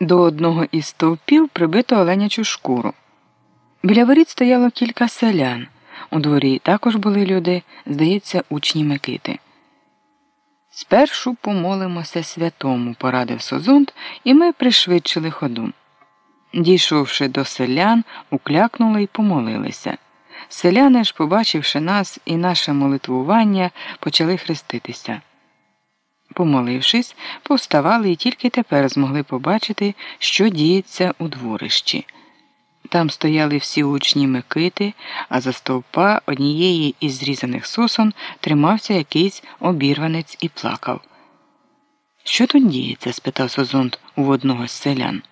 До одного із стовпів прибито оленячу шкуру. Біля воріт стояло кілька селян. У дворі також були люди, здається, учні Микити. Спершу помолимося святому, порадив Созунт, і ми пришвидшили ходу. Дійшовши до селян, уклякнули й помолилися. Селяни ж, побачивши нас і наше молитвування, почали хреститися. Помолившись, повставали і тільки тепер змогли побачити, що діється у дворищі. Там стояли всі учні Микити, а за стовпа однієї із зрізаних сосон тримався якийсь обірванець і плакав. Що тут діється? спитав Созонт у одного з селян.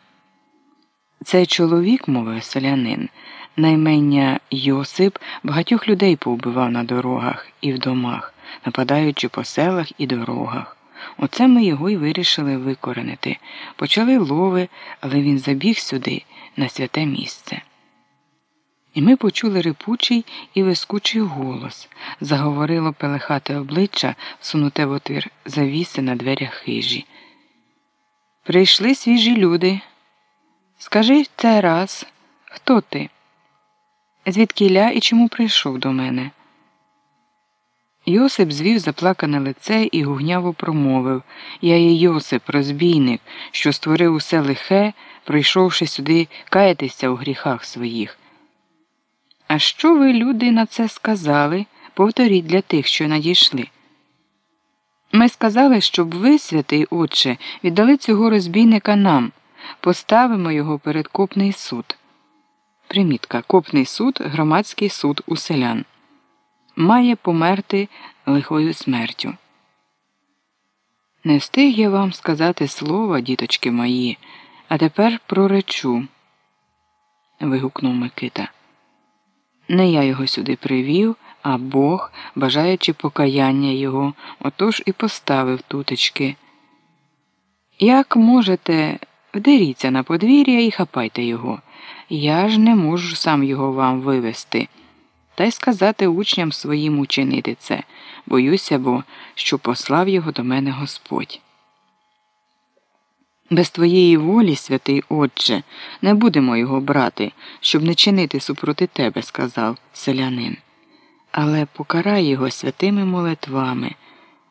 Цей чоловік, мовив селянин, наймення Йосип багатьох людей повбивав на дорогах і в домах, нападаючи по селах і дорогах. Оце ми його й вирішили викоренити. Почали лови, але він забіг сюди, на святе місце. І ми почули рипучий і вискучий голос. Заговорило пелехате обличчя, всунуте в отвір завіси на дверях хижі. Прийшли свіжі люди. Скажи це раз, хто ти? Звідкіля і чому прийшов до мене? Йосип звів заплакане лице і гугняво промовив Я є Йосип, розбійник, що створив усе лихе, прийшовши сюди каятися у гріхах своїх. А що ви, люди, на це сказали? Повторіть для тих, що надійшли. Ми сказали, щоб ви, святий Отче, віддали цього розбійника нам, поставимо його перед копний суд. Примітка Копний суд громадський суд у селян має померти лихою смертю. Не встиг я вам сказати слова, діточки мої, а тепер проречу. вигукнув Микита. Не я його сюди привів, а Бог, бажаючи покаяння його, отож і поставив тутечки. Як можете, вдеріться на подвір'я і хапайте його. Я ж не можу сам його вам вивести та й сказати учням своїм учинити це, боюся бо, що послав його до мене Господь. Без твоєї волі, святий Отче, не будемо його брати, щоб не чинити супроти тебе, сказав селянин. Але покарай його святими молитвами,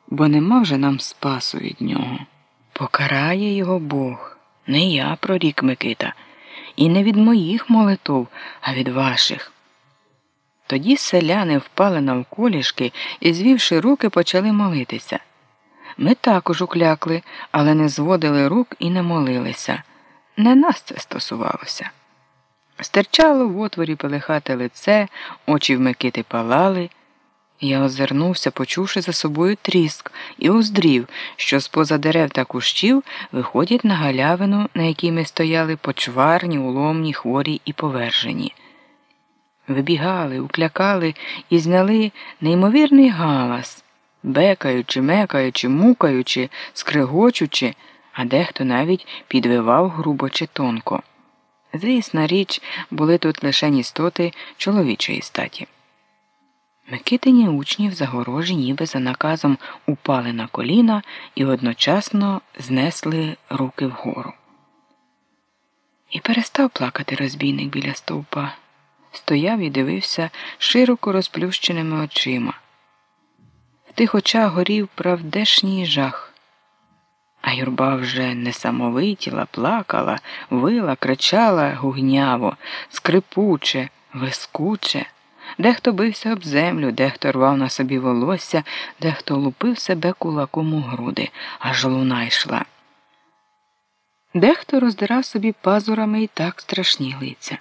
бо нема вже нам спасу від нього. Покарає його Бог, не я прорік Микита, і не від моїх молитов, а від ваших. Тоді селяни впали навколішки і, звівши руки, почали молитися. Ми також уклякли, але не зводили рук і не молилися. Не нас це стосувалося. Стирчало в отворі пелехате лице, очі в Микити палали. Я озирнувся, почувши за собою тріск, і уздрів, що з поза дерев та кущів виходять на галявину, на якій ми стояли почварні, уломні, хворі і повержені. Вибігали, уклякали і зняли неймовірний галас, бекаючи, мекаючи, мукаючи, скригочучи, а дехто навіть підвивав грубо чи тонко. Звісна річ, були тут лише істоти чоловічої статі. Микитині учні в загорожі, ніби за наказом упали на коліна і одночасно знесли руки вгору. І перестав плакати розбійник біля стовпа стояв і дивився широко розплющеними очима. В тих очах горів правдешній жах. А юрба вже несамовитіла, плакала, вила, кричала гугняво, скрипуче, вискуче. Дехто бився об землю, дехто рвав на собі волосся, дехто лупив себе кулаком у груди, аж луна йшла. Дехто роздирав собі пазурами і так страшні лиця.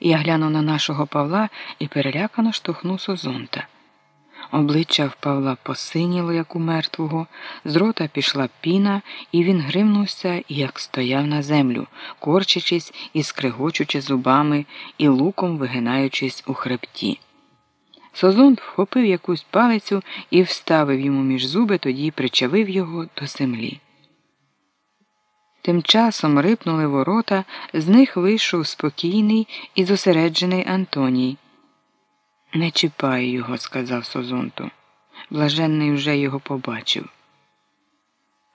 Я глянув на нашого Павла і перелякано штовхнув Созонта. Обличчя в Павла посиніло, як у мертвого, з рота пішла піна, і він гримнувся, як стояв на землю, корчачись і скригочучи зубами і луком вигинаючись у хребті. Созонт вхопив якусь палицю і вставив йому між зуби, тоді причавив його до землі. Тим часом рипнули ворота, з них вийшов спокійний і зосереджений Антоній. Не чіпай його, сказав Созонту. Блаженний вже його побачив.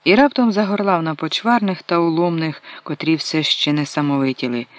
І раптом загорлав на почварних та уломних, котрі все ще не самовитіли.